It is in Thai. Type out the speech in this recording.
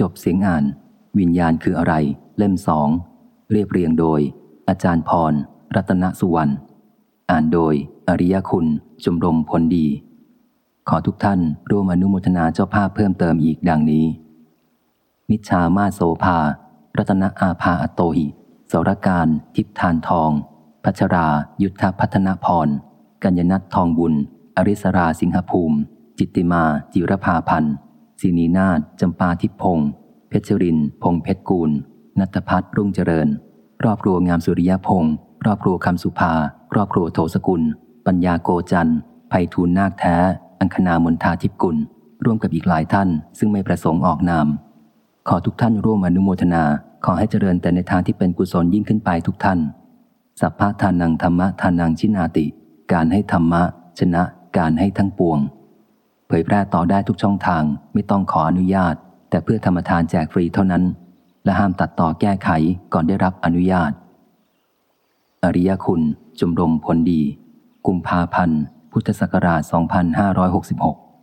จบเสียงอ่าน วิญญาณคืออะไร เล่มสองเรียบเรียงโดย อาจารย์พร รัตนสุวรรณอ่านโดย อริยคุณจมรมผลดี ขอทุกท่านร่วมอนุโมทนาเจ้าภาพเพิ่มเติมอีกดังนี้ นิชามาโสภา รัตนอาภาอโตหิสรการ ทิพทานทอง พัชรา ยุทธพัฒนพร กัญญนัททองบุญ อริสราสิงหภูมิ จิตติมาจิรภาพันธ์ ศินีนาฏจำปาทิพพงศ์เพชริน พงเพชรกูล นัทพัฒน์รุ่งเจริญรอบครัวงามสุริยพงศ์รอบครัวคำสุภา ครอบครัวโทสกุล ปัญญาโกจันทร์ไพฑูรย์นาคแท้ อังคณามนทาทิพกุล ร่วมกับอีกหลายท่าน ซึ่งไม่ประสงค์ออกนาม ขอทุกท่านร่วมอนุโมทนา ขอให้เจริญแต่ในทางที่เป็นกุศลยิ่งขึ้นไปทุกท่าน สัพพะทานังธรรมะทานังชินาติ การให้ธรรมะ ชนะการให้ทั้งปวง เผยแพร่ต่อได้ทุกช่องทางไม่ต้องขออนุญาต แต่เพื่อธรรมทานแจกฟรีเท่านั้น และห้ามตัดต่อแก้ไขก่อนได้รับอนุญาต อริยคุณจุมรมผลดี กุมภาพันธ์ พุทธศักราช 2566